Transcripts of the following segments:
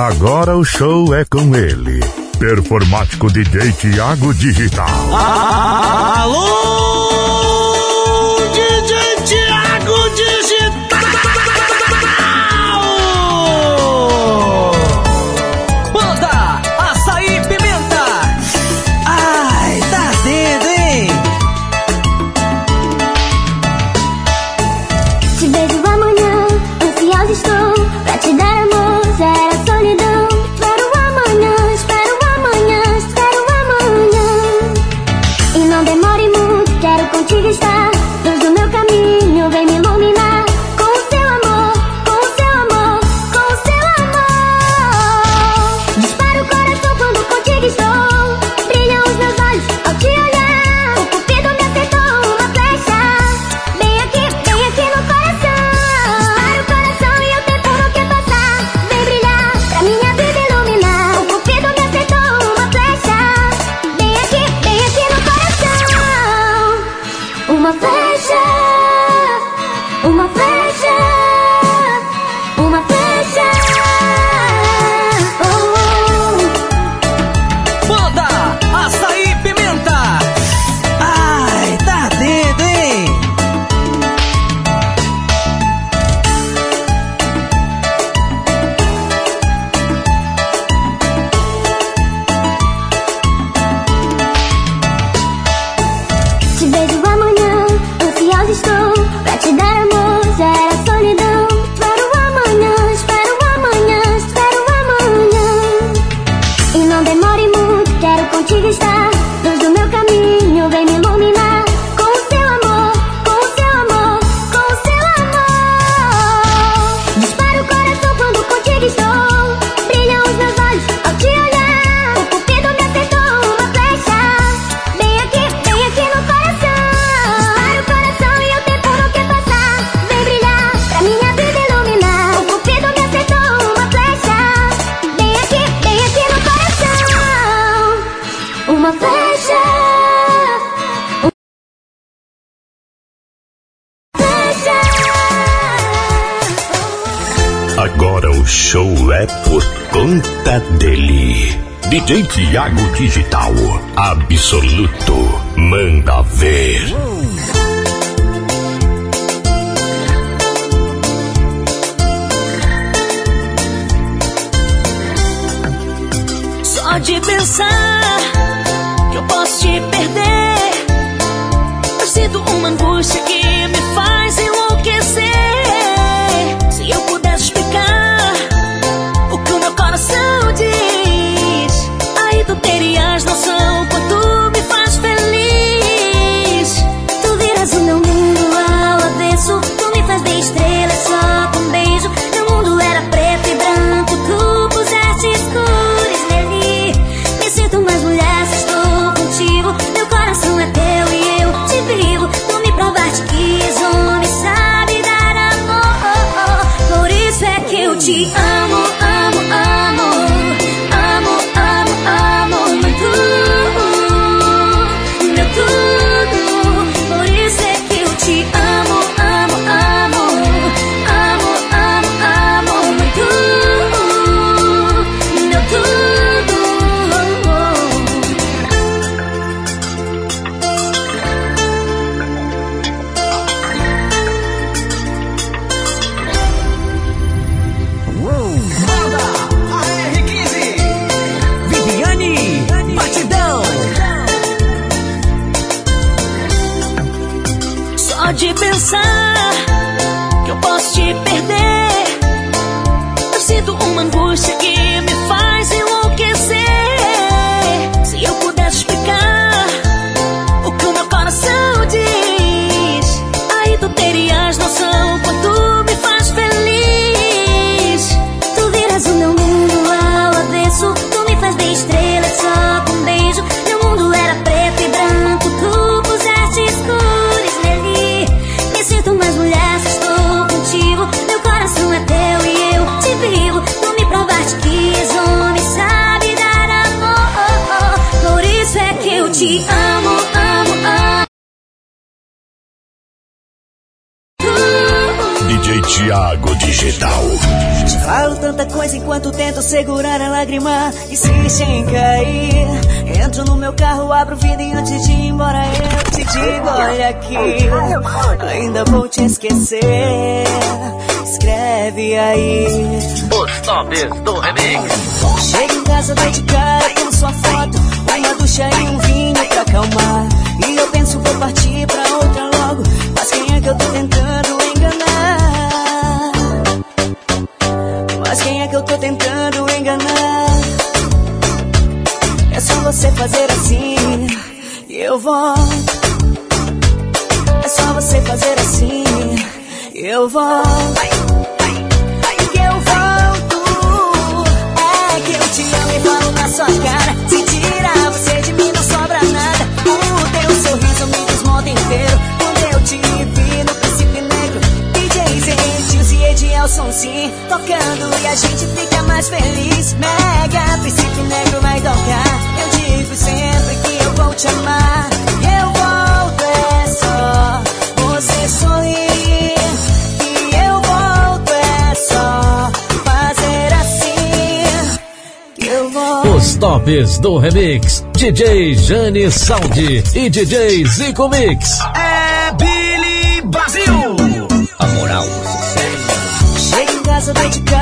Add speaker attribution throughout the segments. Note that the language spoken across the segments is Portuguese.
Speaker 1: Agora o show é com ele, performático DJ Thiago Digital.
Speaker 2: Alô!
Speaker 1: DJ Tiago Digital, absoluto, manda ver.
Speaker 3: Só de pensar que eu posso te perder, eu sinto uma angústia que me faz enlouquecer. Segurar a lágrima e sem cair. Entro no meu carro, abro o vidro e antes de ir embora eu te digo: olha aqui, ainda vou te esquecer. Escreve aí.
Speaker 1: Os tops do remix.
Speaker 3: Chego em casa, dou de cara com sua foto, uma ducha e um vinho pra acalmar. Mas quem é que eu tô tentando enganar? É só você fazer assim e eu volto. É só você fazer assim e eu volto. Que eu volto. É que eu te amo e falo na sua cara. Se tirar você de mim, não sobra nada. O teu sorriso me desmonta inteiro. Quando eu te vi E Edielson sim, tocando e a gente fica mais feliz. Mega Príncipe Negro vai tocar. Eu digo sempre que eu vou te amar. Eu volto, é só você sorrir. Que eu volto, é só fazer assim. Que eu volto.
Speaker 4: Os tops do remix. DJ Jane Sound e DJ Zico Mix.
Speaker 5: É Billy Brasil.
Speaker 1: A moral.
Speaker 3: Dou de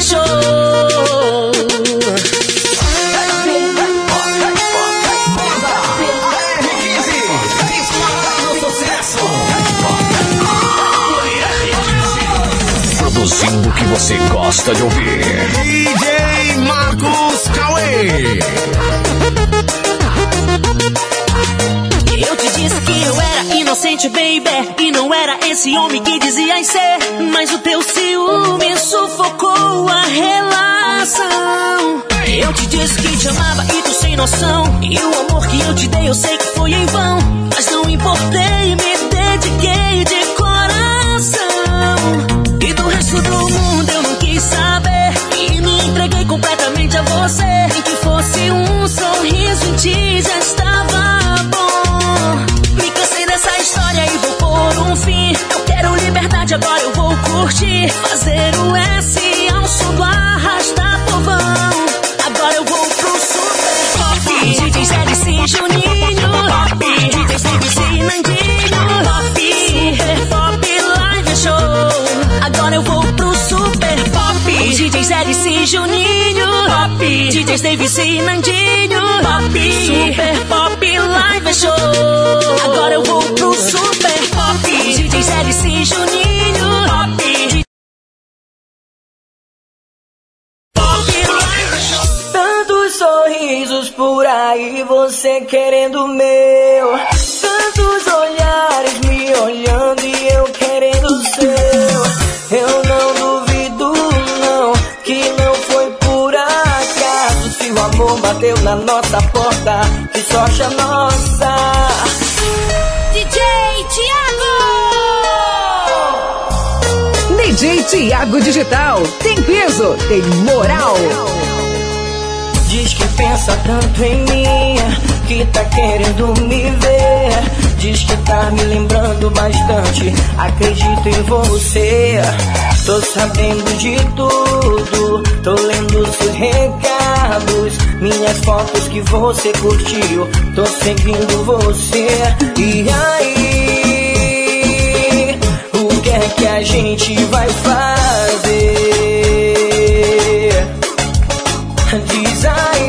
Speaker 3: show. Produzindo o que você gosta de ouvir. DJ Marcos Cauê. Eu te disse que eu era inocente, baby. E não era esse homem que dizias ser. Mas o teu ciúme sufocou a relação. Eu te disse que te amava e tu sem noção. E o amor que eu te dei eu sei que foi em vão. Mas não importei, me dediquei de coração. E do resto do mundo eu não quis saber. E me entreguei completamente a você. Nem que fosse um sorriso em ti já estava verdade, agora eu vou curtir. Fazer o S ao som do arrasta povão. Agora eu vou pro super pop. DJ Zé Juninho. Pop. DJ Snoopy e Nandinho. Pop. Super pop live show. Agora eu vou pro super pop. DJ Zé Juninho. Pop. DJ Davis e Nandinho. Pop. Super pop live show. Agora eu vou pro super pop. Juninho.
Speaker 6: Tantos sorrisos por aí, você querendo meu. Tantos olhares me olhando e eu querendo o seu. Eu não duvido, não, que não foi por acaso. Se o amor bateu na nossa porta, que sorte a nossa.
Speaker 3: DJ
Speaker 7: Tiago Digital. Tem peso, tem moral.
Speaker 6: Diz que pensa tanto em mim, que tá querendo me ver. Diz que tá me lembrando bastante. Acredito em você. Tô sabendo de tudo. Tô lendo seus recados. Minhas fotos que você curtiu. Tô seguindo você. E aí? Que a gente vai fazer? Diz aí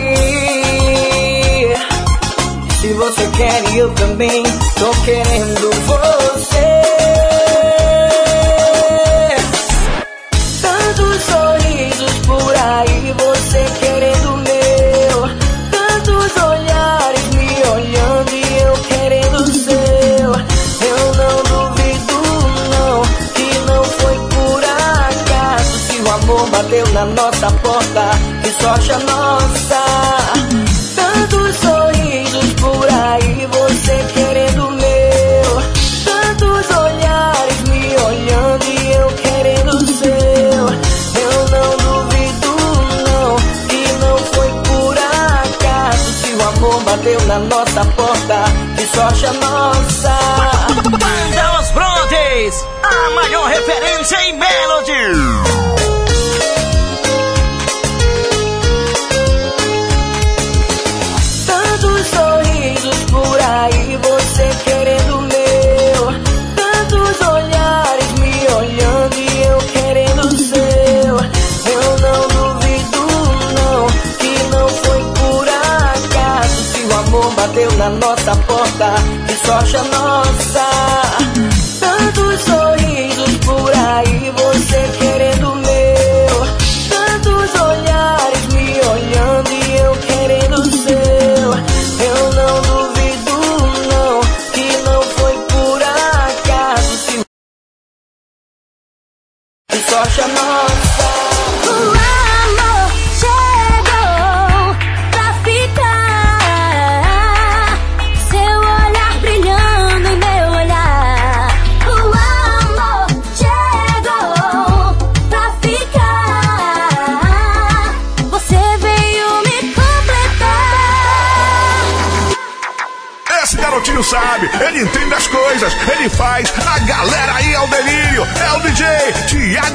Speaker 6: Se você quer eu também Tô querendo sorte a nossa
Speaker 5: Banda Os Brontes, a maior referência em Melody.
Speaker 6: Tantos sorrisos por aí, você querendo o meu. Tantos olhares me olhando e eu querendo o seu. Eu não duvido, não, que não foi por acaso. Se o amor bateu na nossa sorte a nossa.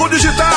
Speaker 6: Digital.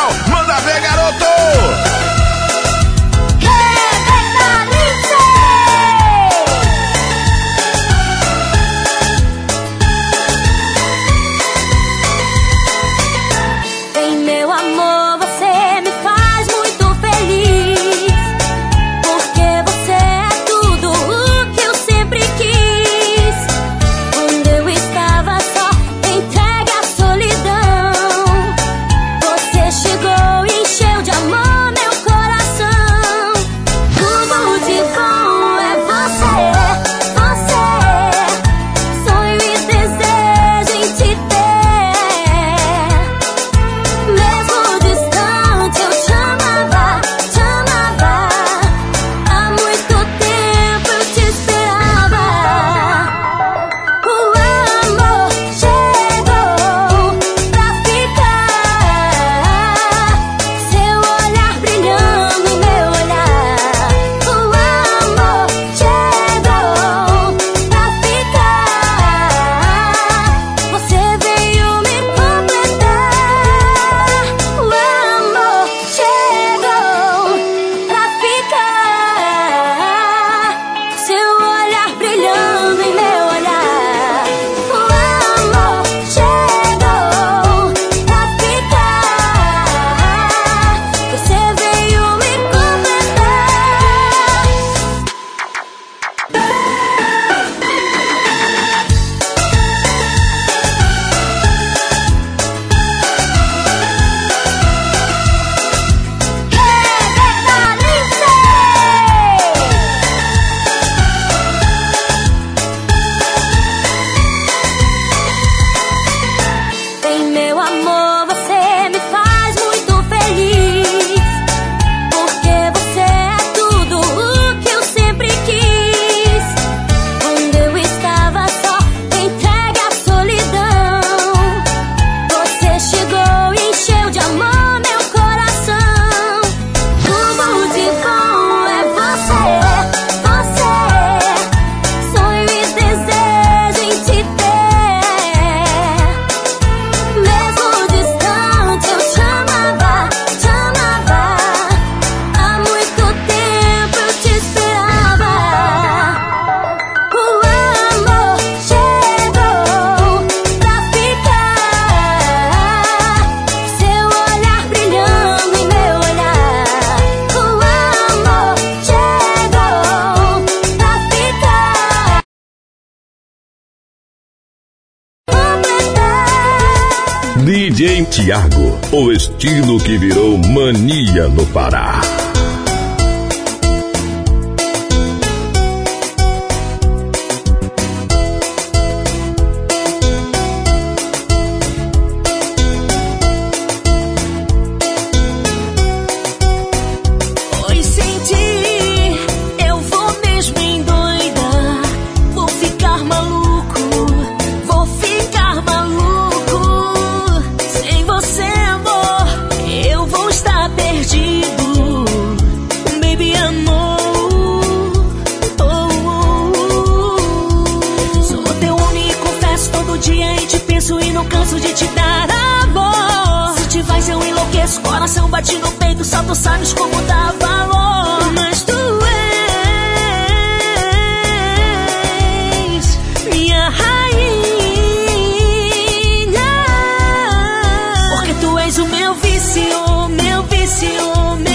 Speaker 6: vício, meu vício, meu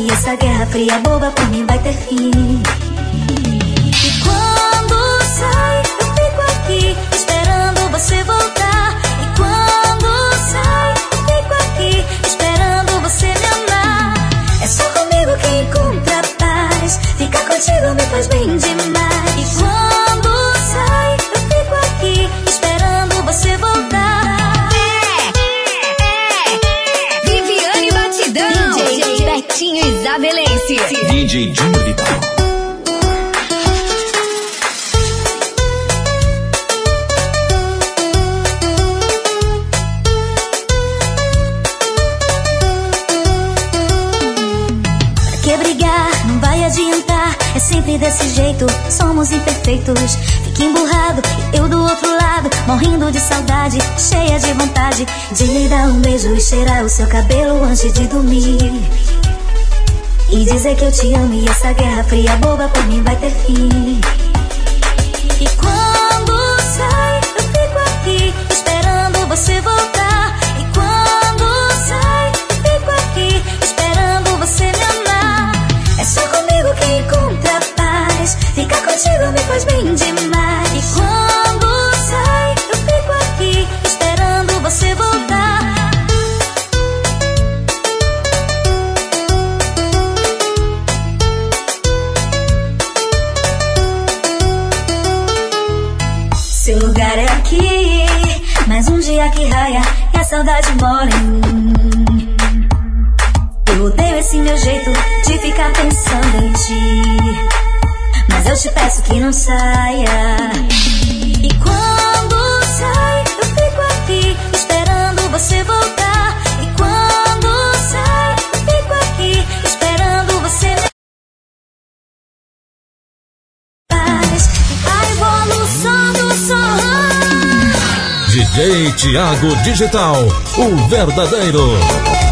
Speaker 6: e essa guerra fria boba por mim vai ter fim. E quando sai, eu fico aqui esperando você voltar.
Speaker 3: E quando sai, eu fico aqui esperando você me amar. É só comigo que encontra paz. Ficar contigo me
Speaker 2: faz bem demais. E quando sai, eu fico aqui Pretinha Isabelense. DJ Vital. Que brigar não vai adiantar, é sempre desse jeito,
Speaker 3: somos imperfeitos. Fica emburrado e eu do outro lado, morrendo de saudade, cheia de vontade de lhe dar um beijo e cheirar o seu cabelo antes de dormir. E dizer
Speaker 8: que eu te amo e essa guerra fria
Speaker 3: boba por mim vai ter fim. E quando sai, eu fico aqui esperando você voltar. E quando sai, eu fico aqui esperando você me amar. É só comigo que encontra paz. Ficar contigo me faz bem
Speaker 2: demais. Tiago Digital, o verdadeiro.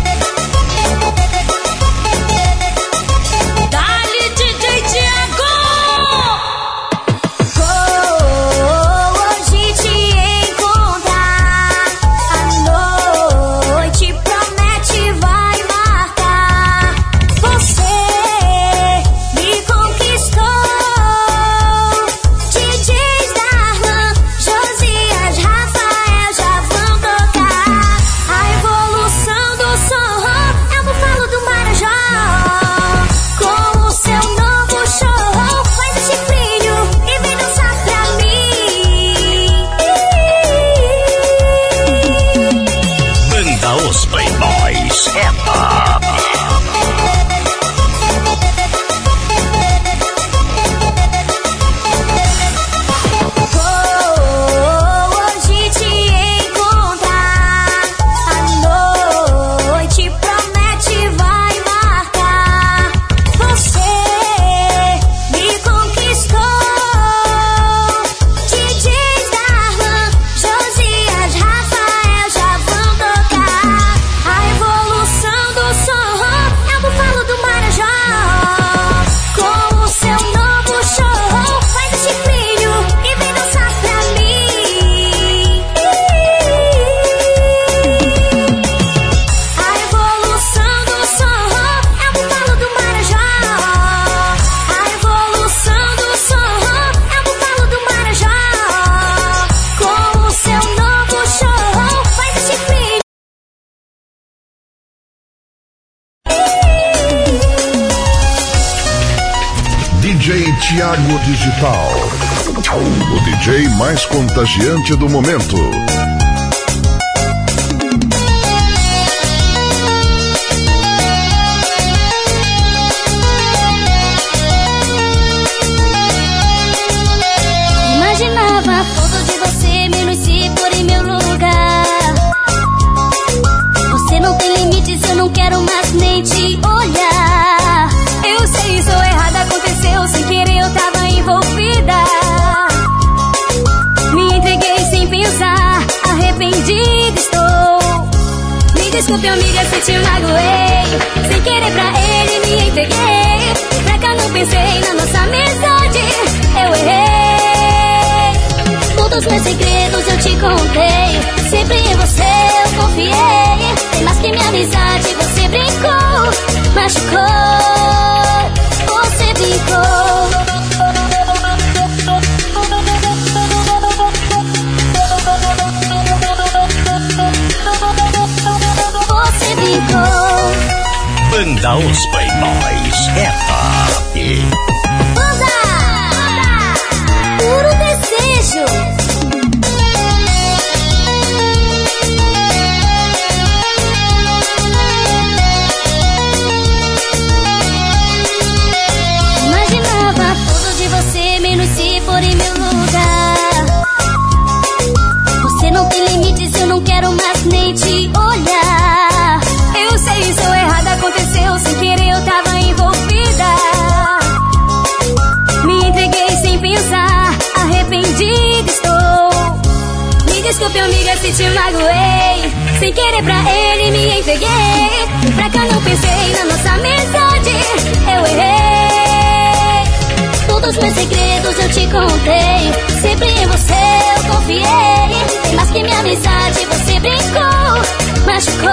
Speaker 2: Contagiante do momento.
Speaker 3: Desculpe, amiga, se te magoei. Sem querer pra ele, me entreguei. Pra cá não pensei na nossa amizade. Eu errei. Todos meus segredos eu te contei. Sempre em você eu confiei. Tem mais que minha amizade, você brincou. Machucou. Você brincou.
Speaker 2: Banda Os Playboys é top.
Speaker 3: Banda! Puro desejo! Desculpe, amiga, se te magoei. Sem querer pra ele, me entreguei. Pra cá não pensei na nossa amizade. Eu errei. Todos meus segredos eu te contei. Sempre em você eu confiei. Mais que minha amizade, você brincou, machucou.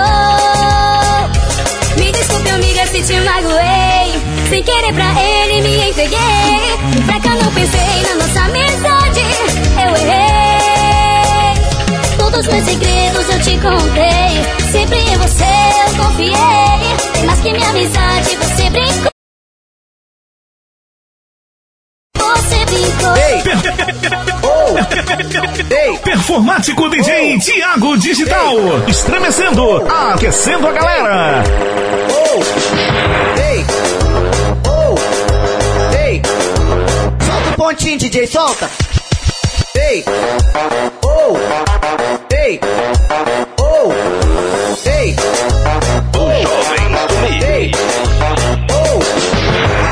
Speaker 3: Me desculpe, amiga, se te magoei. Sem querer pra ele, me entreguei. Pra cá não pensei na nossa amizade. Eu errei. Todos meus segredos eu te contei. Sempre em você eu confiei. Mais que minha amizade, você brincou. Você brincou.
Speaker 2: Performático DJ Tiago Digital. Estremecendo, aquecendo a galera.
Speaker 9: pontinho, DJ, solta. Ei, oh, ei, oh, ei, ei, oh,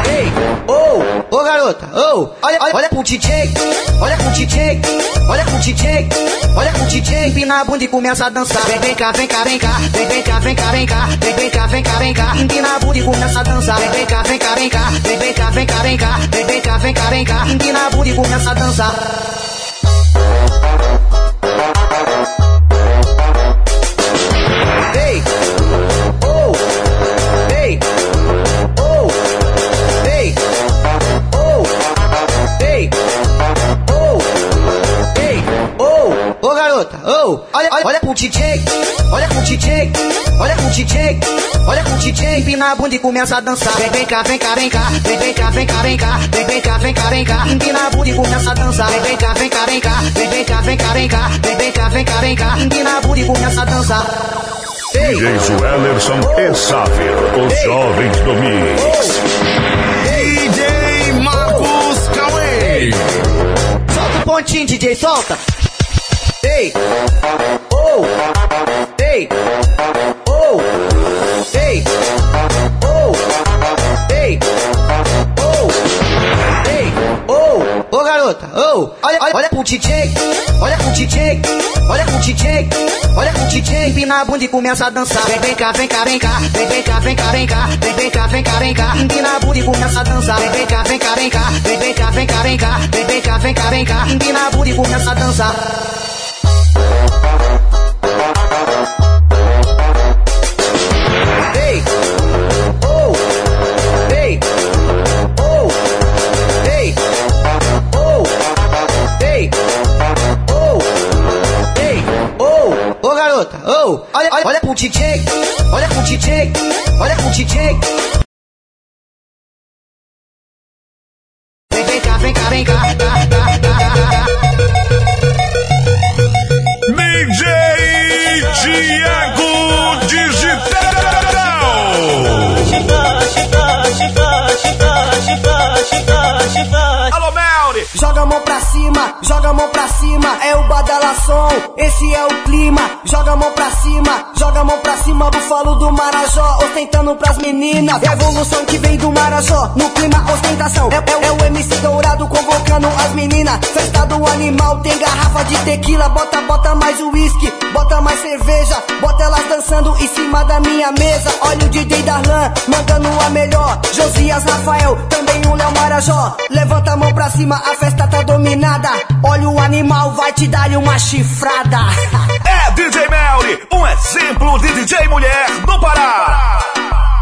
Speaker 9: ei, oh, ô garota, oh, olha, olha, olha pro DJ, olha pro DJ, olha pro DJ, olha pro DJ, empina a bunda e começa a dançar. Vem, vem cá, vem cá, vem cá, vem, vem cá, vem cá, vem cá, vem, vem cá, vem cá, vem cá, empina a bunda e começa a dançar. Vem, vem cá, vem cá, vem cá, vem, vem cá, vem cá, vem cá, vem, vem cá, vem cá, vem cá, empina a bunda e começa a dançar. Ei, garota, oh, olha, olha, olha pro DJ, olha pro DJ, olha pro DJ, olha pro DJ, empina a bunda e começa a dançar. Vem, vem cá, vem cá, vem cá, vem, vem cá, vem cá, vem cá, vem, vem cá, vem cá, vem cá, empina a bunda e começa a dançar. Vem, vem cá, vem cá, vem cá, vem, vem cá, vem cá, vem cá, vem, vem cá, vem cá, vem cá, empina a bunda e começa a dançar. Ei,
Speaker 10: DJ Suellerson e Sávio, os jovens do Mix. DJ Marcos Cauê.
Speaker 9: Solta o pontinho, DJ, solta. Ei, oh, ei, oh, ei, oh, ei, oh, ei, oh, ô garota, oh, olha, olha, olha pro DJ, olha pro DJ, olha pro DJ, olha pro DJ, empina a bunda e começa a dançar. Vem, vem cá, vem cá, vem cá, vem, vem cá, vem cá, vem cá, vem, vem cá, vem cá, vem cá, empina a bunda e começa a dançar. Vem, vem cá, vem cá, vem cá, vem, vem cá, vem cá, vem cá, vem, vem cá, vem cá, vem cá, empina a bunda e começa a dançar. Olha, olha, pro DJ, olha pro DJ, olha pro DJ. Vem, cá, vem cá, vem cá. Joga a mão pra cima, joga a mão pra cima, é o badalação, esse é o clima. Joga a mão pra cima, joga a mão pra cima, bufalo do Marajó, ostentando pras meninas. Revolução que vem do Marajó, no clima ostentação. É, é- é o MC Dourado convocando as meninas. Festa do animal, tem garrafa de tequila, bota, bota mais uísque, bota mais cerveja, bota elas dançando em cima da minha mesa. Olha o DJ Darlan, mandando a melhor. Josias Rafael, também o Léo Marajó. Levanta a mão pra cima, a festa tá dominada. Olha o animal, vai te dar uma chifrada.
Speaker 10: É DJ Melri, um exemplo de DJ mulher no Pará.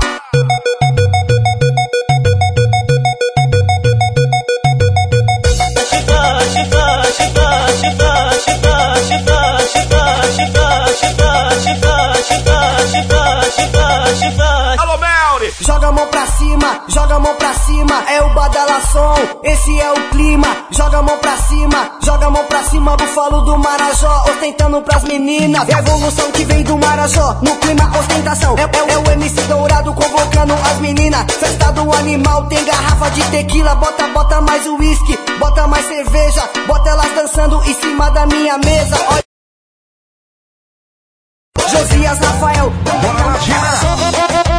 Speaker 10: Alô, Melri.
Speaker 9: Joga a mão pra cima, joga a mão pra cima, é o badalação, esse é o clima. Joga a mão pra cima, joga a mão pra cima, bufalo do Marajó, ostentando pras meninas. Revolução que vem do Marajó, no clima ostentação. É, é- é o MC Dourado convocando as meninas. Festa do animal, tem garrafa de tequila, bota, bota mais uísque, bota mais cerveja, bota elas dançando em cima da minha mesa. Olha Josias Rafael,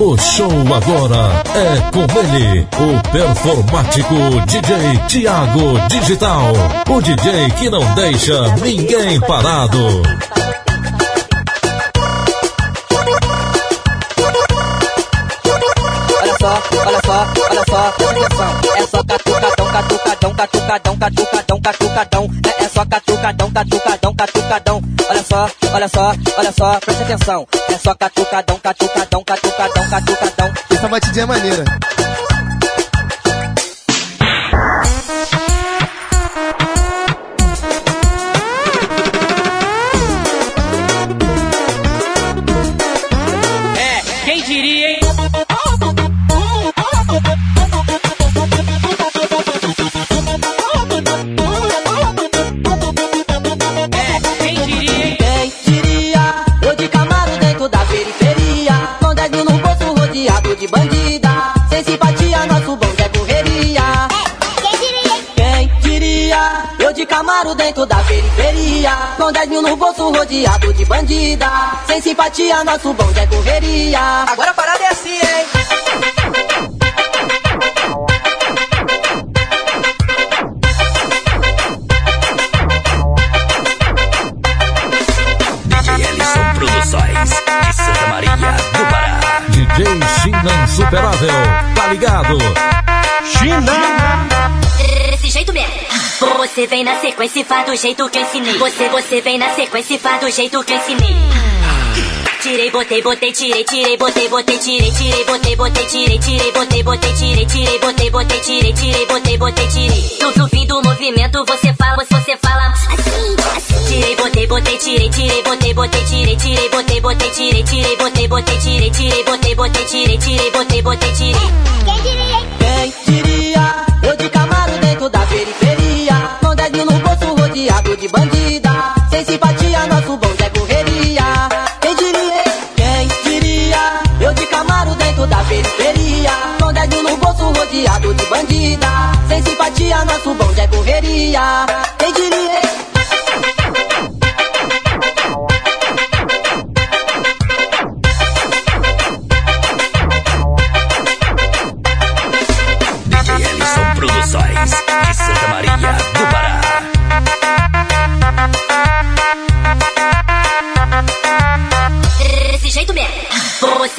Speaker 4: O show agora é com ele, o performático DJ Tiago Digital. O DJ que não deixa ninguém parado.
Speaker 11: Olha só, olha só, olha só, presta atenção. É só catucadão, catucadão, catucadão. É, é só catucadão, catucadão, catucadão. Olha só, olha só, olha só, presta atenção. É só catucadão, catucadão, catucadão, catucadão.
Speaker 6: Essa batidinha é maneira.
Speaker 11: Rodeado de bandida. Sem simpatia, nosso bonde é correria.
Speaker 12: Agora a parada é assim, hein?
Speaker 13: DJ Ellison Produções de Santa Maria do Pará.
Speaker 4: DJ China Insuperável, tá ligado?
Speaker 14: Mesmo. Você vem na sequência e faz do jeito que eu ensinei. Você, você vem na sequência e faz do jeito que eu ensinei. Tirei, botei, botei, tirei, tirei, botei, botei, tirei, tirei, botei, botei, tirei, tirei, botei, botei, tirei, tirei, botei, botei, tirei, tirei, botei, botei, tirei. No, no fim do movimento você fala, você fala assim, assim. Tirei, botei, botei, tirei, tirei, botei, botei, tirei, tirei, botei, botei, tirei, tirei, botei, botei, tirei, tirei, botei, botei, tirei, tirei, botei, botei, tirei.
Speaker 12: Quem diria? Eu de Camaro dentro rodeado de bandida. Sem simpatia, nosso bonde é correria. Quem diria? Quem diria? Eu de Camaro dentro da periferia. Com dedinho no bolso rodeado de bandida. Sem simpatia, nosso bonde é correria.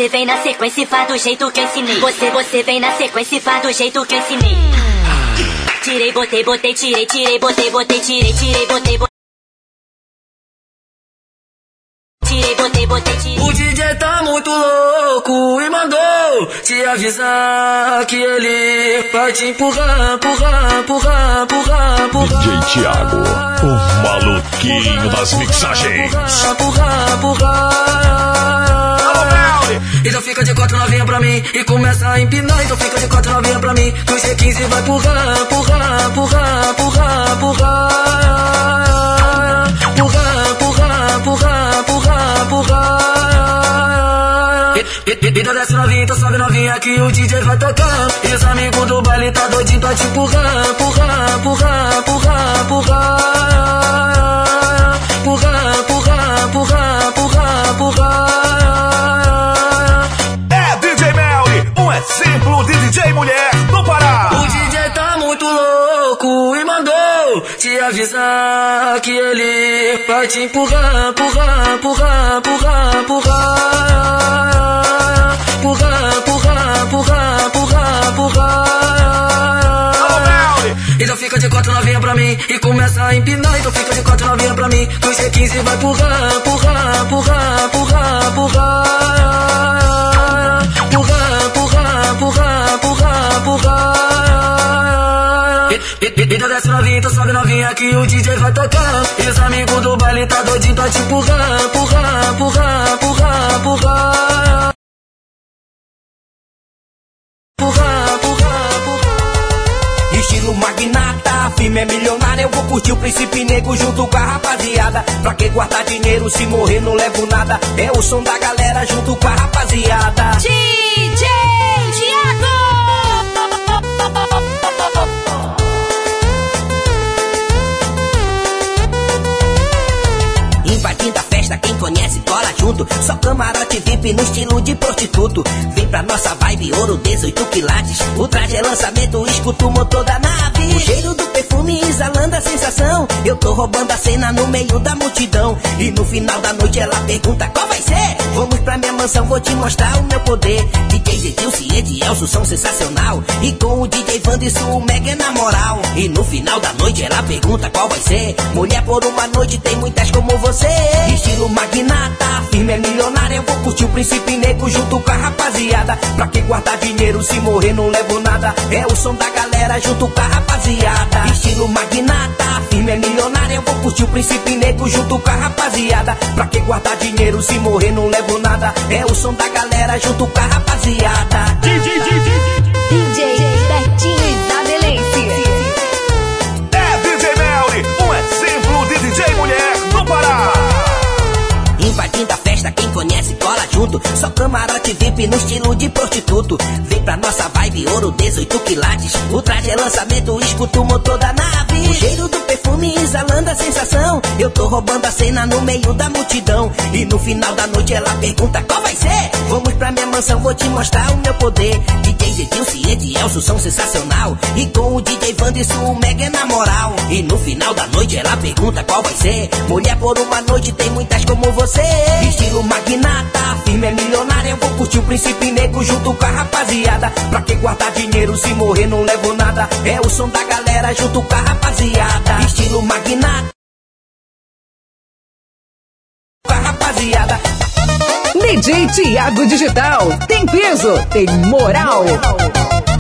Speaker 14: Você vem na sequência e faz do jeito que eu ensinei. Você, você vem na sequência e faz do jeito que eu ensinei. Tirei, botei, botei, tirei, tirei, botei, botei, tirei, tirei, botei, botei. Tirei, botei, botei, tirei.
Speaker 6: O DJ tá muito louco e mandou te avisar que ele vai te empurrar, empurrar, empurrar, empurrar, empurrar.
Speaker 1: DJ Thiago, o maluquinho das mixagens.
Speaker 6: Empurrar, empurrar. Então fica de quatro novinha pra mim e começa a empinar. Então fica de quatro novinha pra mim. Que o G15 vai empurrar, empurrar, empurrar, empurrar, empurrar. Empurrar, empurrar, empurrar, empurrar, empurrar. E- e- Então desce novinha, então sobe novinha que o DJ vai tocar. E os amigos do baile tá doidinho pra te empurrar, empurrar, empurrar, empurrar, empurrar. Empurrar, empurrar, empurrar, empurrar, empurrar.
Speaker 1: Exemplo de DJ mulher do Pará.
Speaker 6: O DJ tá muito louco e mandou te avisar que ele vai te empurrar, empurrar, empurrar, empurrar, empurrar. Empurrar, empurrar, empurrar, empurrar, empurrar. Então fica de quatro novinha pra mim e começa a empinar. Então fica de quatro novinha pra mim. Que o G15 vai empurrar, empurrar, empurrar, empurrar. Empurrar, empurrar, Então desce novinha, então sobe novinha que o DJ vai tocar. E os amigos do baile tá doidinho pra te empurrar, empurrar. Empurrar, empurrar, empurrar.
Speaker 15: Estilo magnata, firme é milionário. Eu vou curtir o príncipe negro junto com a rapaziada. Pra que guardar dinheiro se morrer não levo nada? É o som da galera junto com a rapaziada.
Speaker 14: DJ
Speaker 15: Quem conhece cola junto. Só camarote VIP no estilo de prostituto. Vem pra nossa vibe, ouro 18 quilates. O traje é lançamento, escuta o motor da nave. O cheiro do perfume exalando a sensação. Eu tô roubando a cena no meio da multidão. E no final da noite ela pergunta qual vai ser. Vamos pra minha mansão, vou te mostrar o meu poder. DJ Zetilce e Edielso são sensacional. E com o DJ Vando isso o mega é na moral. E no final da noite ela pergunta qual vai ser. Mulher por uma noite tem muitas como você. Estilo magnata, firme é milionária. Eu vou curtir o príncipe negro junto com a rapaziada. Pra que guardar dinheiro se morrer não levo nada? É o som da galera junto com a rapaziada. Estilo magnata, firme é milionária. Eu vou curtir o príncipe negro junto com a rapaziada. Pra que guardar dinheiro se morrer não levo nada? É o som da galera junto com a rapaziada.
Speaker 16: DJ
Speaker 15: Invadindo a festa, quem conhece cola junto. Só camarote VIP no estilo de prostituto. Vem pra nossa vibe, ouro 18 quilates. O traje é lançamento, escuta o motor da nave. O cheiro do perfume exalando a sensação. Eu tô roubando a cena no meio da multidão. E no final da noite ela pergunta qual vai ser. Vamos pra minha mansão, vou te mostrar o meu poder. DJ Edilson e Edielso são sensacional. E com o DJ Vanderson, o Mega é na moral. E no final da noite ela pergunta qual vai ser. Mulher por uma noite tem muitas como você. Estilo magnata, firme é milionária. Eu vou curtir o príncipe negro junto com a rapaziada. Pra que guardar dinheiro se morrer não levo nada? É o som da galera junto com a rapaziada. Estilo magnata. Com a rapaziada.
Speaker 7: DJ Tiago Digital. Tem peso, tem moral.
Speaker 15: Na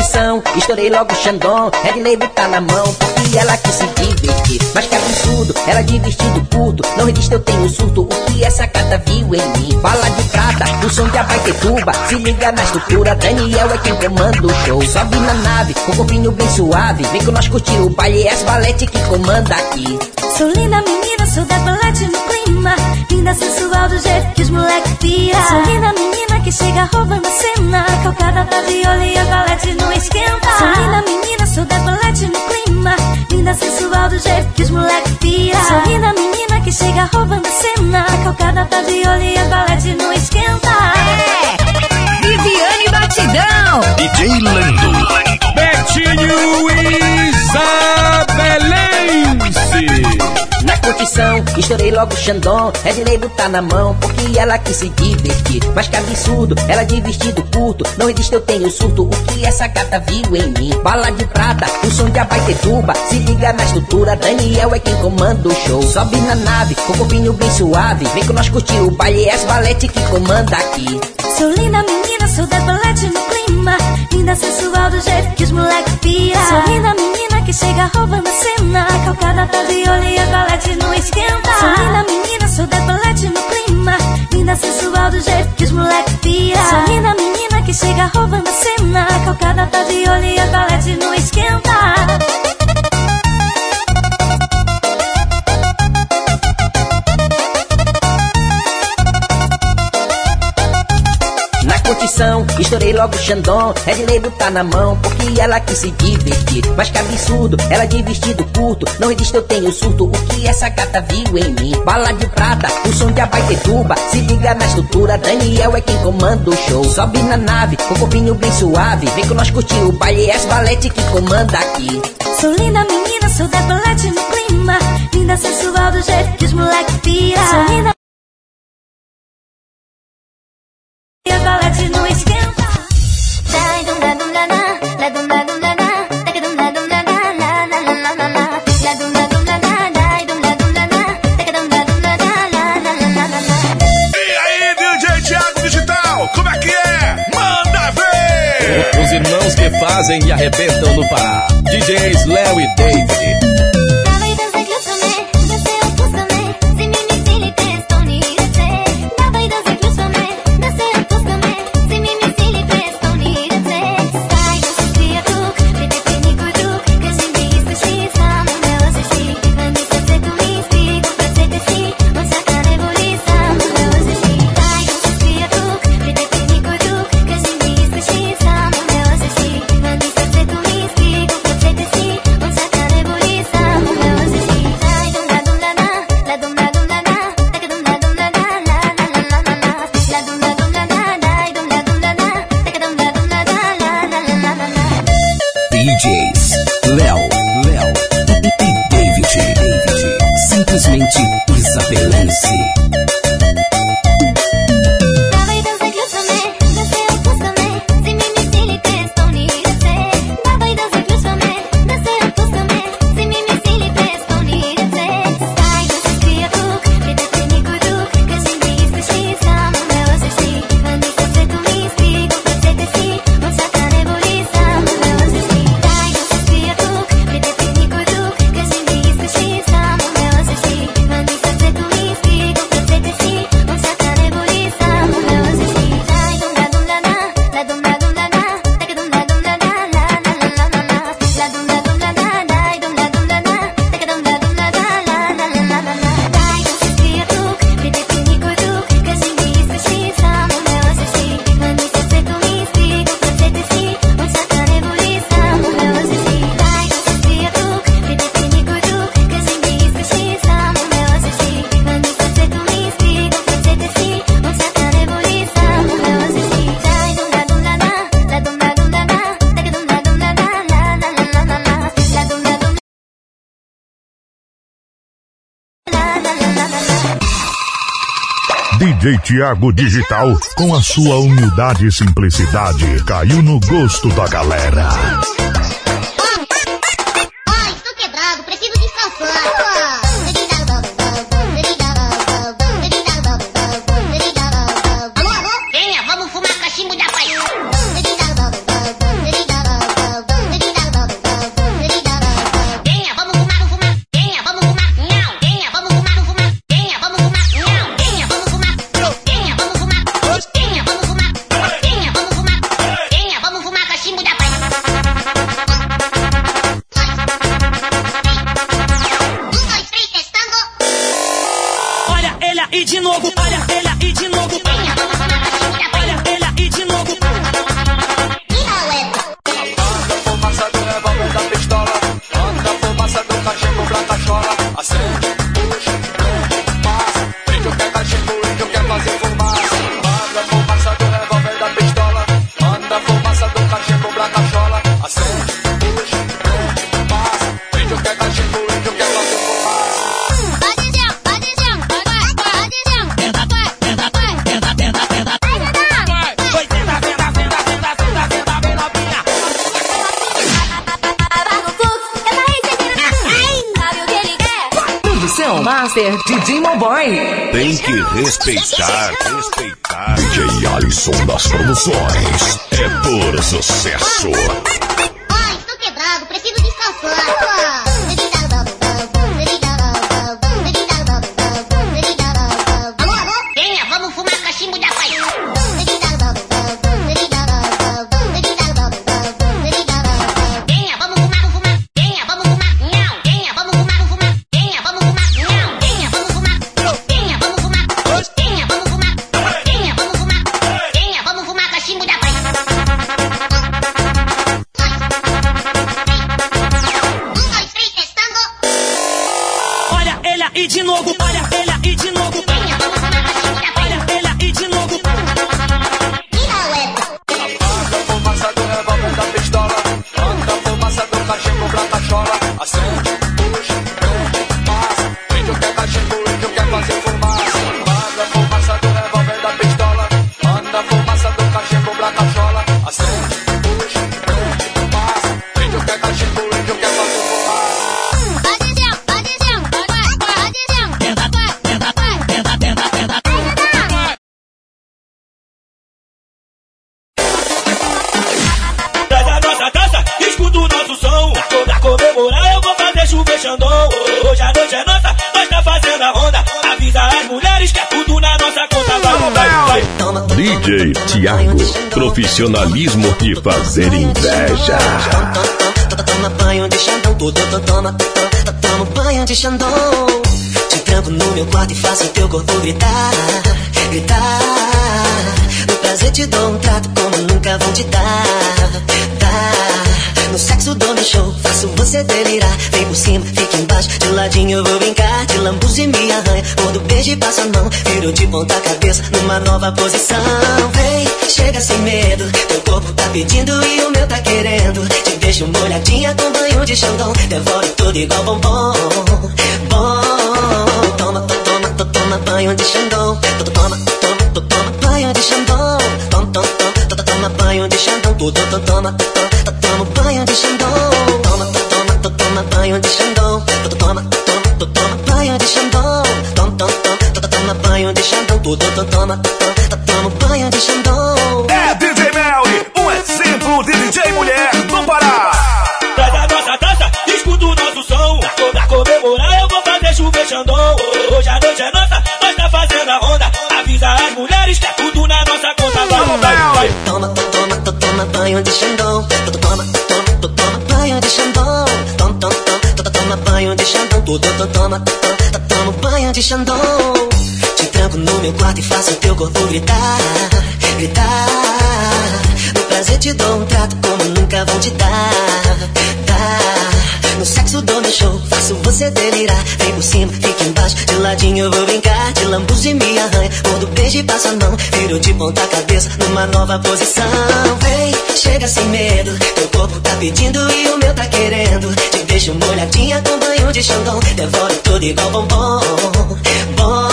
Speaker 15: curtição, estourei logo o Xandão. Label tá na mão, porque ela quis se divertir. Mas que absurdo, ela de vestido curto. Não resiste, eu tenho surto. O que essa gata viu em mim? Bala de prata, o som de Abaitetuba. Se liga na estrutura, Daniel é quem comanda o show. Sobe na nave, com o corpinho bem suave. Vem com nós curtir o baile, é as valete que comanda aqui.
Speaker 8: Sou linda menina, sou da balete no clima. Linda sensual do jeito que os moleque pira. Sou linda menina que chega roubando a cena. Calcada da viola e a balete não esquenta. Sou linda menina, sou da balete no clima. Linda sensual do jeito que os moleque pira. Sou linda menina que chega roubando a cena. Calcada da viola e a balete não esquenta.
Speaker 7: Viviane Batidão.
Speaker 1: DJ Lando.
Speaker 17: Betinho Isabelense.
Speaker 15: Na curtição, estourei logo o Xandão. Red Label tá na mão, porque ela quis se divertir. Mas que absurdo, ela de vestido curto. Não existe, eu tenho surto. O que essa gata viu em mim? Bala de prata, o som de Abaitetuba. Se liga na estrutura, Daniel é quem comanda o show. Sobe na nave, com o corpinho bem suave. Vem com nós curtir o baile, é as valete que comanda aqui.
Speaker 8: Sou linda menina, sou da balete no clima. Linda sensual do jeito que os moleque pira. Sou linda menina que chega roubando a cena. Calcada da viola e a balete não esquenta. Sou linda menina, sou da balete no clima. Linda sensual do jeito que os moleque pira. Sou linda menina que chega roubando a cena. Calcada da viola e a balete não esquenta.
Speaker 15: Curtição, estourei logo o Xandão. Red Label tá na mão, porque ela quis se divertir. Mas que absurdo, ela de vestido curto. Não resiste, eu tenho surto. O que essa gata viu em mim? Bala de prata, o som de Abaitetuba. Se liga na estrutura, Daniel é quem comanda o show. Sobe na nave, com o corpinho bem suave. Vem com nós curtir o baile, é as valete que comanda aqui.
Speaker 8: Sou linda menina, sou da balete no clima. Linda sensual do jeito que os moleque pira. Sou linda. E balete não esquenta. Dai dum da dum da da, la dum da dum da dum da dum da da, la la la la la la. La dum da dum da da, dai dum da dum da da, taca dum da dum da da, la la la la la la.
Speaker 1: E aí, DJ Thiago Digital, como é que é? Manda ver!
Speaker 18: Os irmãos que fazem e arrebentam no Pará. DJs Léo e Dave.
Speaker 19: DJ Tiago Digital, com a sua humildade e simplicidade, caiu no gosto da galera. Respeitar, respeitar. DJ Alisson das Produções. É puro sucesso.
Speaker 1: Profissionalismo de fazer inveja.
Speaker 20: Toma banho de Xandão, tudo, toma, toma banho de Xandão. Te tranco no meu quarto e faço teu corpo gritar, gritar. No prazer te dou um trato como nunca vão te dar, dar. No sexo dou meu show, faço você delirar. Vem por cima, fica embaixo, de ladinho eu vou brincar. De lambuza e me arranha, quando beijo e passa a mão. Viro de ponta cabeça numa nova posição. Vem, chega sem medo, teu corpo tá pedindo e o meu tá querendo. Te deixo molhadinha com banho de Xandão. Devoro tudo igual bombom, bom. Toma, to- toma, to- toma banho de Xandão. To- to- Toma, toma, to- toma banho de Xandão. Toma, toma, toma, to- to- toma banho de Xandão. Toma, to- to- toma banho de Xandão. Toma, to- toma, to- toma banho de Xandão. Toma, toma, tu, toma, to- to- toma banho de Xandão.
Speaker 19: É DJ Melly, um exemplo de DJ mulher do Pará.
Speaker 16: Traz a nossa taça, escuta o nosso som. Pra comemorar eu vou fazer chover Xandão. Hoje a noite é nossa, nós tá fazendo a onda. Avisa as mulheres que é tudo na nossa conta. Vai, vai.
Speaker 20: Toma, to- toma, to- toma banho de Xandão. To- to- Toma, toma, to- toma banho de Xandão. Toma, toma, toma, to- to- toma banho de Xandão. Toma, to- to- toma banho de Xandão. No meu quarto e faço teu corpo gritar, gritar. No prazer te dou um trato como nunca vão te dar, dar. No sexo dou meu show, faço você delirar. Vem por cima, fica embaixo, de ladinho eu vou brincar. De lambuza e me arranha, quando beijo e passa a mão. Viro de ponta cabeça numa nova posição. Vem, chega sem medo, teu corpo tá pedindo e o meu tá querendo. Te deixo molhadinha com banho de Xandão. Devoro tudo igual bombom,
Speaker 21: bom.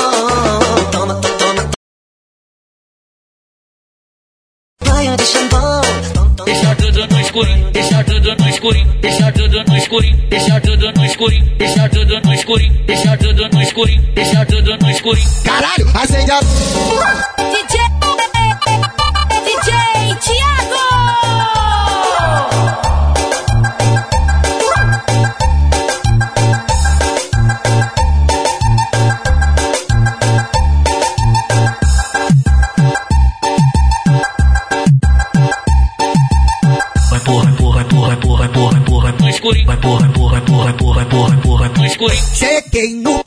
Speaker 1: Escurinho, deixa tudo no escurinho, deixa tudo no escurinho, deixa tudo no escurinho, deixa tudo no escurinho, deixa tudo no escurinho, deixa tudo no escurinho.
Speaker 9: Caralho, acende a.
Speaker 3: DJ,
Speaker 1: escurinho. Vai porra, porra, porra, porra, porra, porra, no escurinho.
Speaker 9: Cheguei no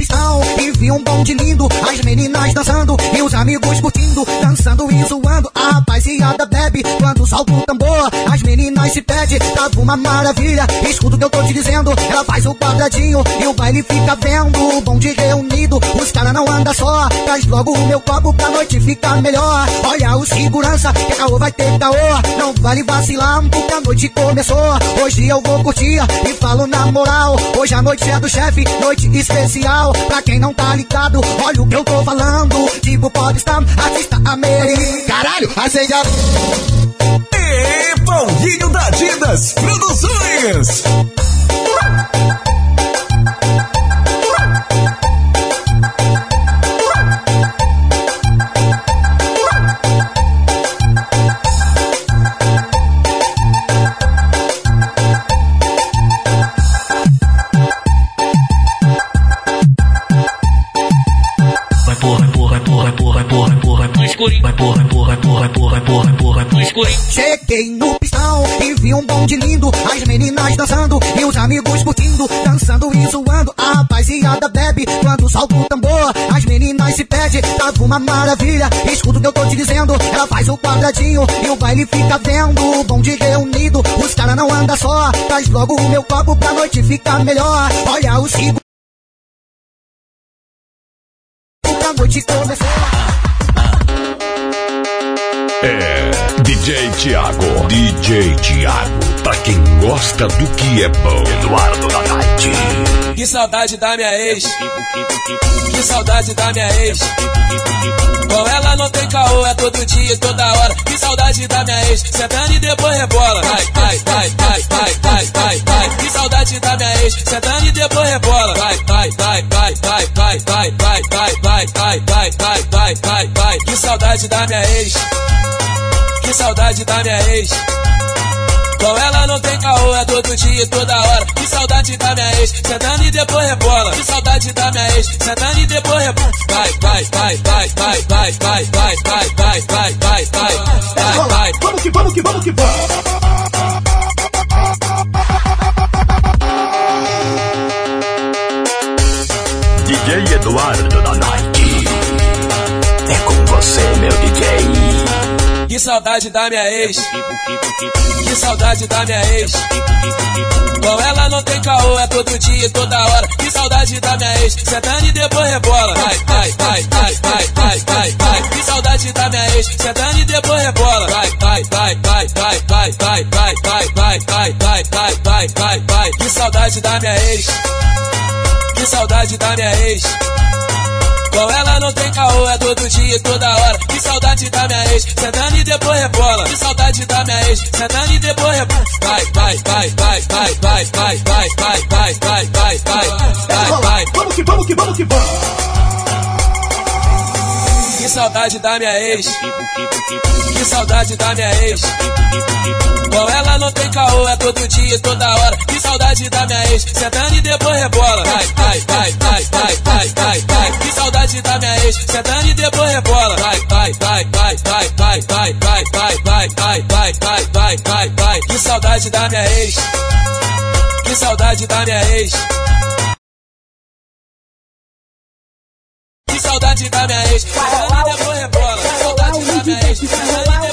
Speaker 9: vi um bonde lindo, as meninas dançando e os amigos curtindo, dançando e zoando. A rapaziada bebe quando salta o tambor, as meninas se pedem, tava uma maravilha. Escuta o que eu tô te dizendo, ela faz o quadradinho e o baile fica vendo. O bonde reunido, os cara não anda só, traz logo o meu copo pra noite ficar melhor. Olha o segurança, que caô vai ter caô, não vale vacilar, porque a noite começou. Hoje eu vou curtir e falo na moral, hoje a noite é do chefe, noite especial. Pra quem não tá ligado, olha o que eu tô falando. Tipo popstar, artista americano. Caralho, acende a.
Speaker 2: E Paulinho da Adidas Produções.
Speaker 1: Escurinho. Vai porra, porra, porra, porra, porra, porra, no escurinho.
Speaker 9: Cheguei no pistão e vi um bonde lindo, as meninas dançando e os amigos curtindo, dançando e zoando. A rapaziada bebe quando salta o tambor, as meninas se pedem, tava uma maravilha. Escuta o que eu tô te dizendo, ela faz o quadradinho e o baile fica vendo. O bonde reunido, os cara não anda só, traz logo o meu copo pra noite ficar melhor. Olha o sigo. A noite começou.
Speaker 2: É DJ Tiago. DJ Tiago. Pra quem gosta do que é bom. Eduardo da Night.
Speaker 5: Que saudade da minha ex. Que saudade da minha ex. Com ela não tem caô, é todo dia e toda hora. Que saudade da minha ex. Sentando e depois rebola. Vai, vai, vai, vai, vai, vai, vai, vai. Que saudade da minha ex. Sentando e depois rebola. Vai, vai, vai, vai, vai, vai, vai, vai, vai, vai, vai, vai, vai, vai, vai, vai. Que saudade da minha ex. Que saudade da minha ex. Com ela não tem caô, é todo dia e toda hora. Que saudade da minha ex, sentando e depois rebola. Que saudade da minha ex, sentando e depois rebola. Vai, vai, vai, vai, vai, vai, vai, vai, vai, vai, vai, vai, vai, vai, vai.
Speaker 2: Vamos que vamos que vamos que vamos. DJ Eduardo da Night. É com você, meu DJ.
Speaker 5: Que saudade da minha ex. Que saudade da minha ex. Com ela não tem caô, é todo dia e toda hora. Que saudade da minha ex. Sentando e depois rebola. Vai, vai, vai, vai, vai, vai, vai, vai. Que saudade da minha ex. Sentando e depois rebola. Vai, vai, vai, vai, vai, vai, vai, vai, vai, vai, vai, vai, vai, vai, vai, vai. Que saudade da minha ex. Que saudade da minha ex. Com ela não tem caô, é todo dia e toda hora. Que saudade da minha ex, sentando e depois rebola. Que saudade da minha ex, sentando e depois rebola. Vai, vai, vai, vai, vai, vai, vai, vai, vai, vai, vai, vai, vai, vai, vai.
Speaker 2: Vamos que vamos que vamos que vamos.
Speaker 5: Que saudade da minha ex. Que saudade da minha ex. Com ela não tem caô, é todo dia e toda hora. Que saudade da minha ex, sentando e depois rebola. Vai, vai, vai, vai, vai, vai, vai, vai. Que saudade da minha ex, sentando e depois rebola. Vai, vai, vai, vai, vai, vai, vai, vai, vai, vai, vai, vai, vai, vai, vai, vai. Que saudade da minha ex. Que saudade da minha ex. Saudade da minha ex, sentando e depois rebola. Saudade da minha ex, sentando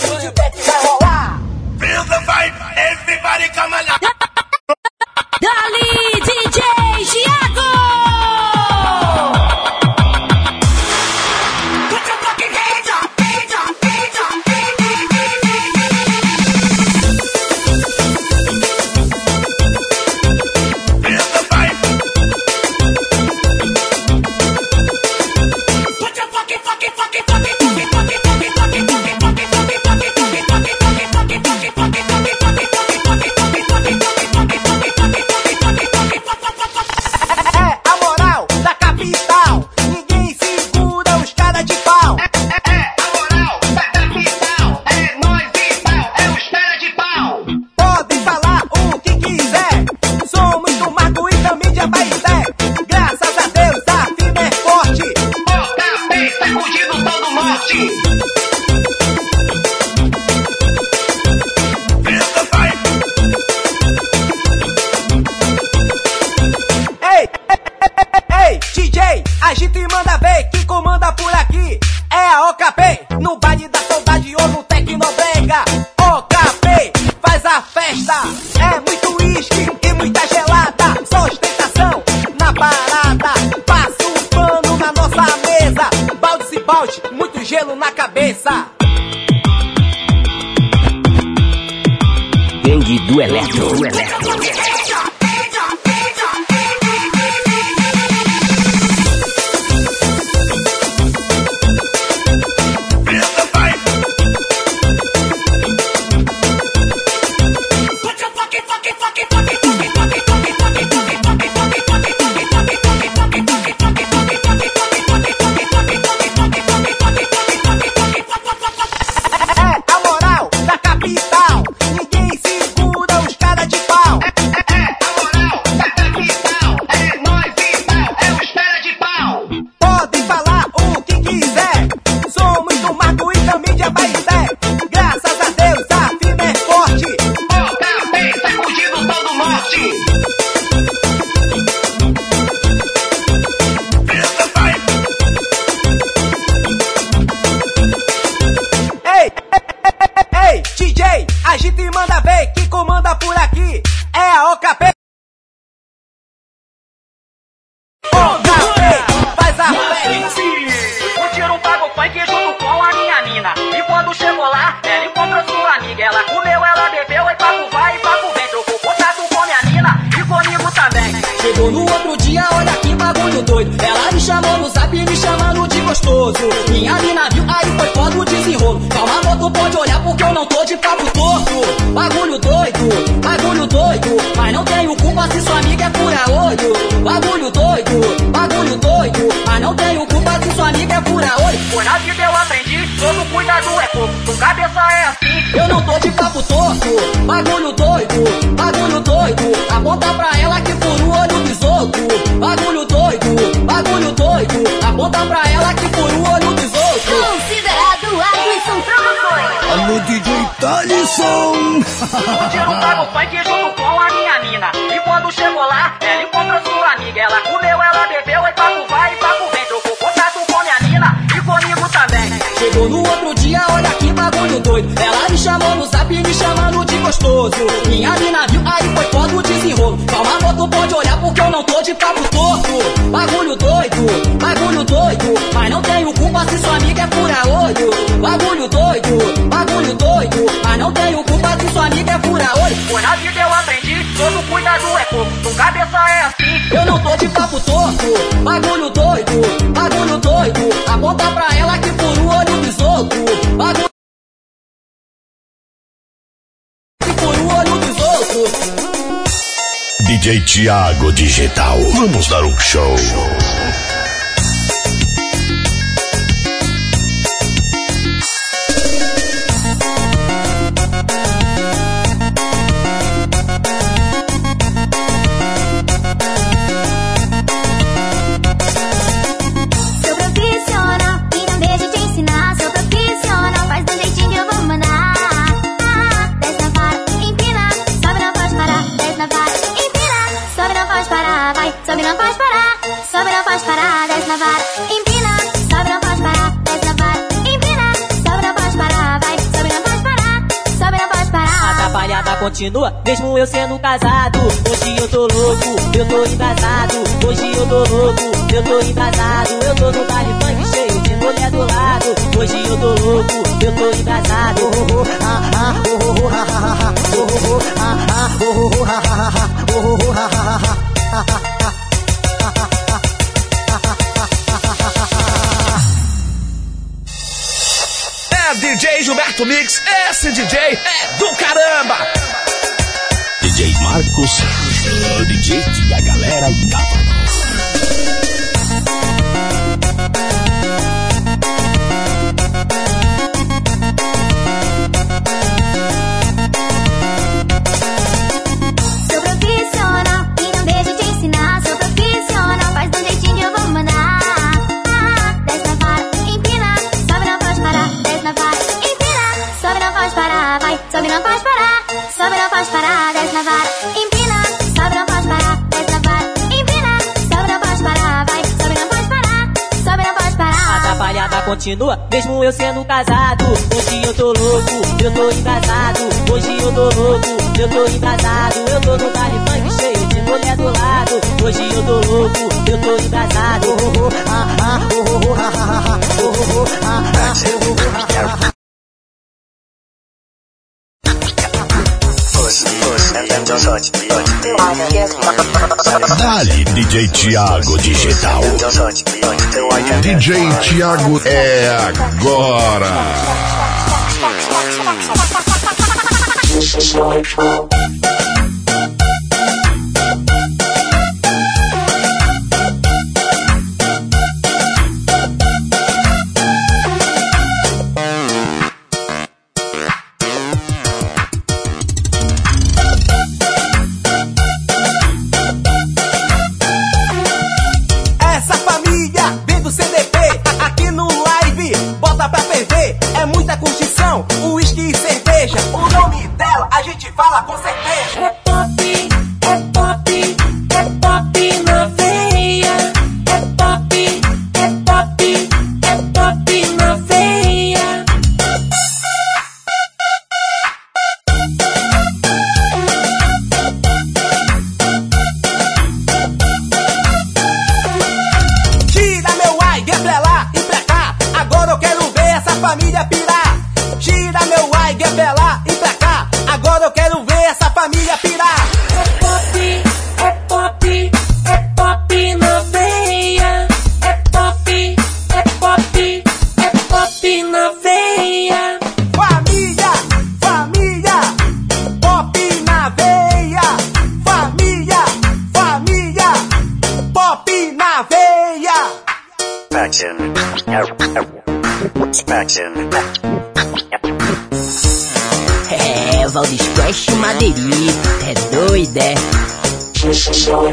Speaker 10: se sua amiga é fura olho. Bagulho doido, bagulho doido. Mas não tenho culpa se sua amiga é fura olho.
Speaker 22: Foi na vida eu aprendi, todo cuidado é pouco. Com cabeça é assim.
Speaker 10: Eu não tô de papo torto, bagulho doido, bagulho doido. Aponta pra ela que fura o olho do isoto. Bagulho doido, bagulho doido. Aponta pra ela que fura o olho do isoto.
Speaker 2: Considerado Alisson Promoções.
Speaker 23: Alô, DJ Talisson.
Speaker 22: O tiro paga o funk junto com a
Speaker 10: no outro dia, olha que bagulho doido. Ela me chamou no zap, me chamando de gostoso. Minha mina viu, aí foi foda o desenrolo. Calma, moto, pode olhar porque eu não tô de papo torto. Bagulho doido, bagulho doido. Mas não tenho culpa se sua amiga é fura olho. Bagulho doido, bagulho doido. Mas não tenho culpa se sua amiga é fura olho.
Speaker 22: Foi na vida eu aprendi, todo cuidado é pouco. Com cabeça é assim.
Speaker 10: Eu não tô de papo torto, bagulho doido, bagulho doido. Aponta pra ela
Speaker 24: DJ Tiago Digital. Vamos dar um show.
Speaker 9: Continua, mesmo eu sendo casado. Hoje eu tô louco, eu tô embrasado. Hoje eu tô louco, eu tô embrasado. Eu tô no baile funk cheio de mulher do lado. Hoje eu tô louco, eu tô embrasado. Oh, oh, ah, ah, oh, oh, ah, ah, ah, oh, oh, ah, ah, oh, oh, ah, ah, ah, oh, oh, ah, ah, ah, ah, ah.
Speaker 24: É DJ Gilberto Mix. Esse DJ é do caramba.
Speaker 1: Marcos, o DJ que a galera dava.
Speaker 10: Continua, mesmo eu sendo casado. Hoje eu tô louco, eu tô embrasado. Hoje eu tô louco, eu tô embrasado. Eu tô no baile funk cheio de mulher do lado. Hoje eu tô louco, eu tô embrasado.
Speaker 16: Dali, DJ Tiago Digital. DJ Tiago é agora.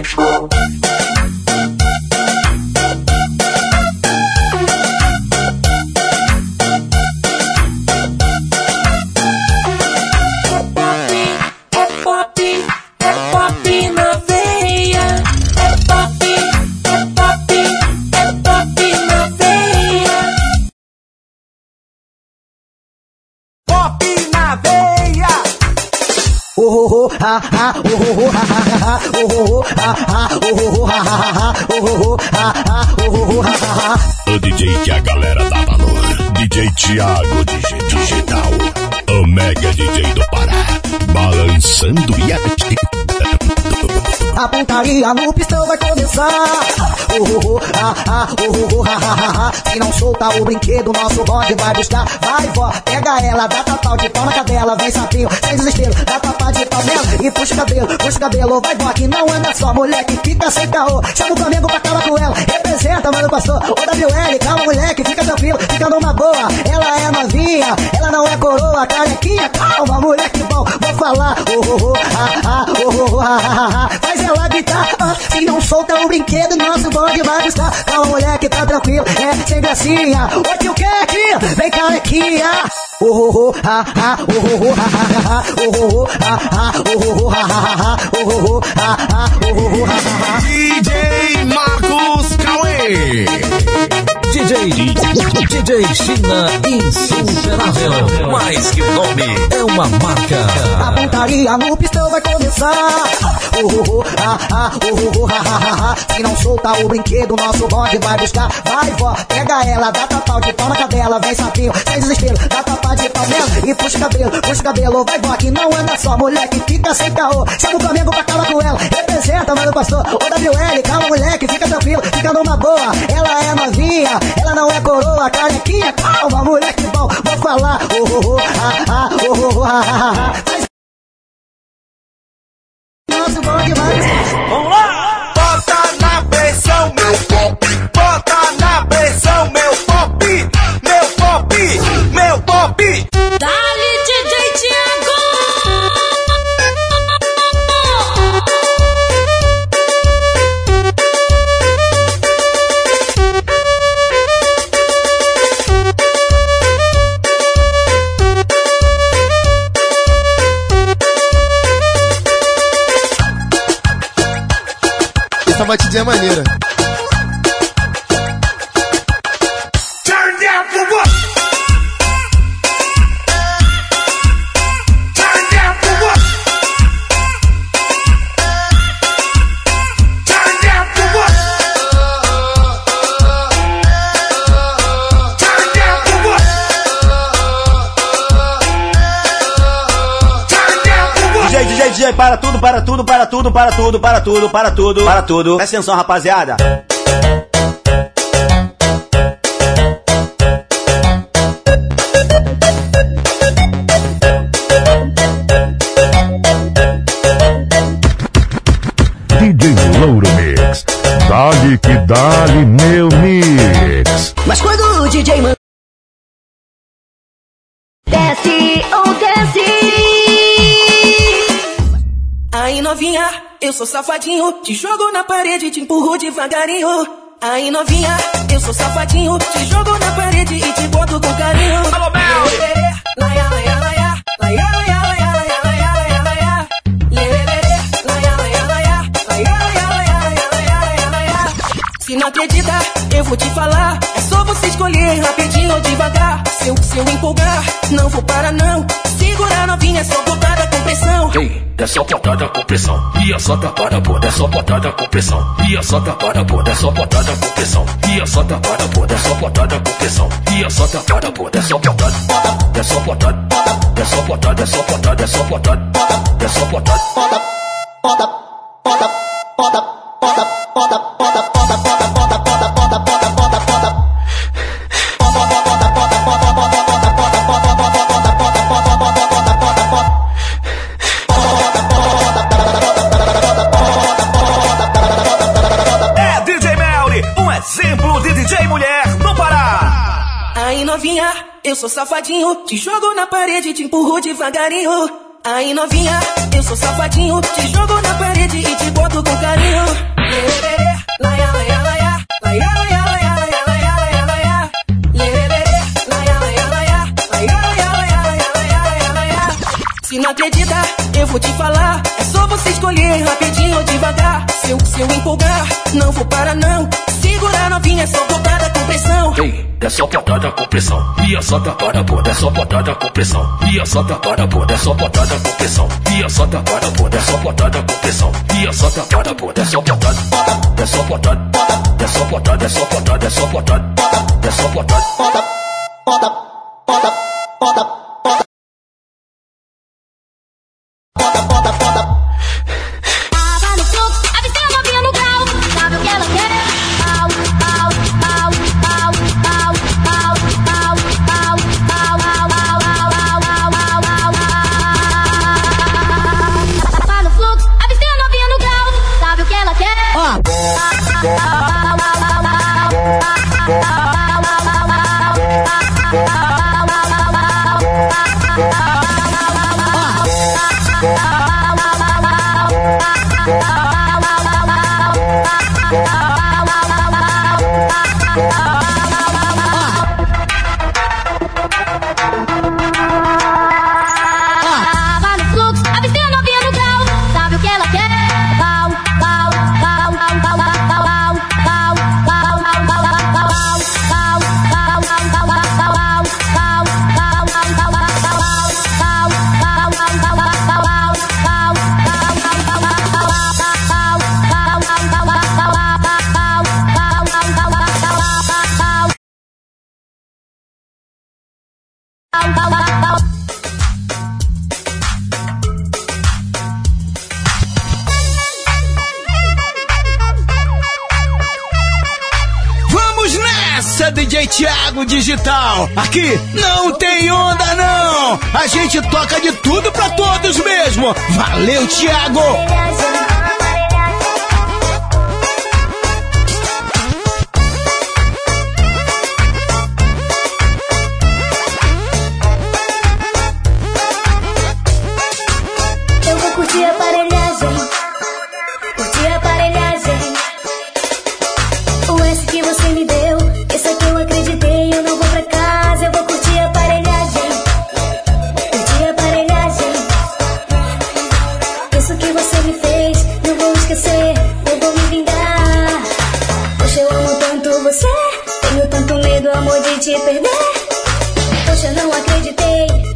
Speaker 1: É
Speaker 9: Oh, oh, ah, oh, oh, ah. Se não solta o brinquedo, nosso bonde vai buscar. Vai, vó, pega ela, dá tapau de pau na cadela. Vem sapinho, sem desespero, dá tapa de pau nela. E puxa o cabelo, puxa o cabelo. Vai, vó, que não anda só, moleque, fica sem caô. Chama o Flamengo pra acabar com ela. Representa, mano, pastor. O WL, calma, moleque, fica tranquilo, fica numa boa. Ela é novinha, ela não é coroa, carequinha. Calma, moleque bom, vou falar. Oh, oh, oh, ah. Faz ela gritar, se não solta o brinquedo, nosso bonde vai buscar. Calma, moleque, tá é sem gracinha. O que o que aqui? Vem carequinha. Oh, oh, oh, ah, ah, oh, oh, oh, ah, ah, ah, oh, oh, oh, ah, ah, oh, oh, oh, ah, ah, ah, oh, oh, oh, ah, ah, oh, oh, ah, ah, ah.
Speaker 16: DJ Marcos Cauê.
Speaker 4: DJ DJ China insuperável. Mais que um nome, é uma marca.
Speaker 9: A pontaria no pistão vai começar. Oh, oh, oh, ah, ah, oh, oh, ah, ah, ah, ah. Se não solta o brinquedo, nosso bonde vai buscar. Vai, vó, pega ela, dá tapau de pau na cadela. Vem sapinho, sem desespero, dá tapa de pau nela. E puxa o cabelo, puxa o cabelo. Vai, vó, que não anda só, moleque, fica sem caô. Chama o Flamengo pra acabar com ela. Representa, mano, pastor. O WL, calma, moleque, fica tranquilo, fica numa boa. Ela é novinha, ela não é coroa, carequinha. Calma, moleque bom, vou falar. Oh, oh, oh, ah, ah, oh, oh, ah, ah, ah. Nosso bonde vai.
Speaker 1: Vamos lá!
Speaker 25: Batidinha é maneira.
Speaker 26: Para tudo, para tudo, para tudo, para tudo, para tudo, para tudo, para tudo. Presta atenção, rapaziada.
Speaker 1: DJ Louro Mix. Dali que dali, meu mix.
Speaker 2: Mas quando o DJ manda. Desce ou desce.
Speaker 6: Aí novinha, eu sou safadinho, te jogo na parede, te empurro devagarinho. Aí novinha, eu sou safadinho, te jogo na parede e te boto com carinho. Alô, Mel! Laia, laia, laia, laia, laia, laia, laia, Se não acredita, eu vou te falar. É só você escolher rapidinho ou devagar. Se eu, se eu empolgar, não vou parar não. Segura novinha, só botada com pressão.
Speaker 27: Ei, é só botada com pressão. E a só tapada bunda, é só botada com pressão. E a só tapada bunda, é só botada com pressão. E a só tapada bunda, é só botada com pressão. E a só tapada bunda, é só botada. É só botada. É só botada, é só botada, é só botada. É só botada.
Speaker 1: É
Speaker 6: novinha, eu sou safadinho, te jogo na parede, e te empurro devagarinho. Aí novinha, eu sou safadinho, te jogo na parede e te boto com carinho. Se não acredita, eu vou te falar. É só você escolher rapidinho ou devagar. Se eu, se eu empolgar, não vou parar não. Segura novinha, só botada com pressão.
Speaker 27: Ei, é só botada com pressão. E a só tapada bunda, é só botada com pressão. E a só tapada bunda, é só botada com pressão. E a só tapada bunda, é só botada com pressão. E a só tapada bunda, é só botada. É só botada. É só botada, é só botada, é só botada. É só botada.
Speaker 2: Tava te perder. Poxa, não acreditei,